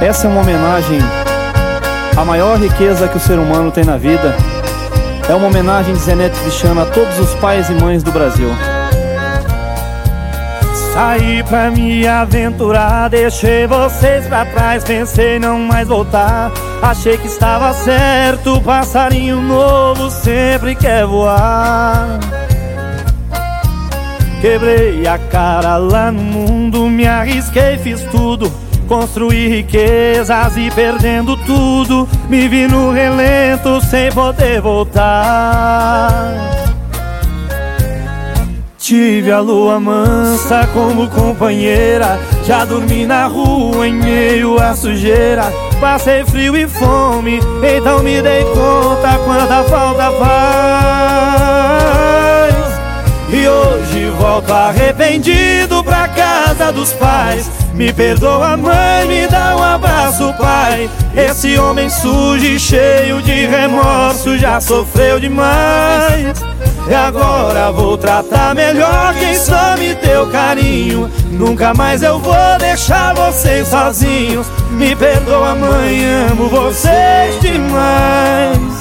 Essa é uma homenagem à maior riqueza que o ser humano tem na vida. É uma homenagem de Zenete Cristiano a todos os pais e mães do Brasil. Saí pra me aventurar, deixei vocês pra trás, pensei não mais voltar. Achei que estava certo, passarinho novo sempre quer voar. Quebrei a cara lá no mundo, me arrisquei, fiz tudo. Construí riquezas e perdendo tudo, me vi no relento sem poder voltar. Tive a lua mansa como companheira. Já dormi na rua em meio à sujeira. Passei frio e fome, então me dei conta quanta falta faz. E hoje volto arrependido casa dos pais. Me perdoa mãe, me dá um abraço pai. Esse homem sujo e cheio de remorso já sofreu demais. E agora vou tratar melhor quem só me deu carinho. Nunca mais eu vou deixar vocês sozinhos Me perdoa mãe, amo vocês demais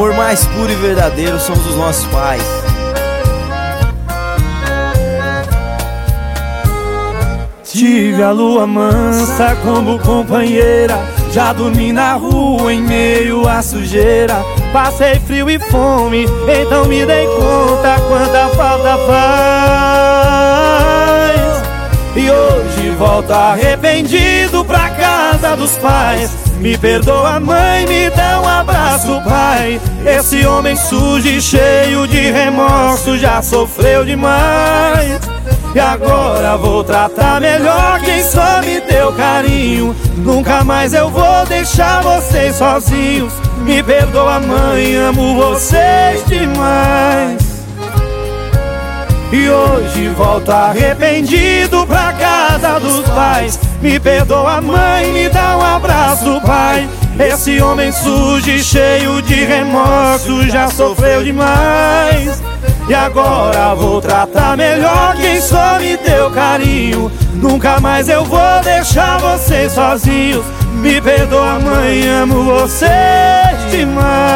amor mais puro e verdadeiro são os nossos pais. Tive a lua mansa como companheira Já dormi na rua em meio à sujeira. Passei frio e fome, então me dei conta quanta falta faz. E hoje volto arrependido pra casa dos pais. Me perdoa mãe, me dá abraço pai. Esse homem sujo e cheio de remorso já sofreu demais. E agora vou tratar melhor quem só me deu carinho. Nunca mais eu vou deixar vocês sozinhos. Me perdoa mãe, amo vocês demais. E hoje volto arrependido pra casa dos pais. Me perdoa mãe, me dá um abraço pai Esse homem sujo e cheio de remorso já sofreu demais. E agora vou tratar melhor quem só me deu carinho. Nunca mais eu vou deixar vocês sozinhos Me perdoa mãe, amo vocês demais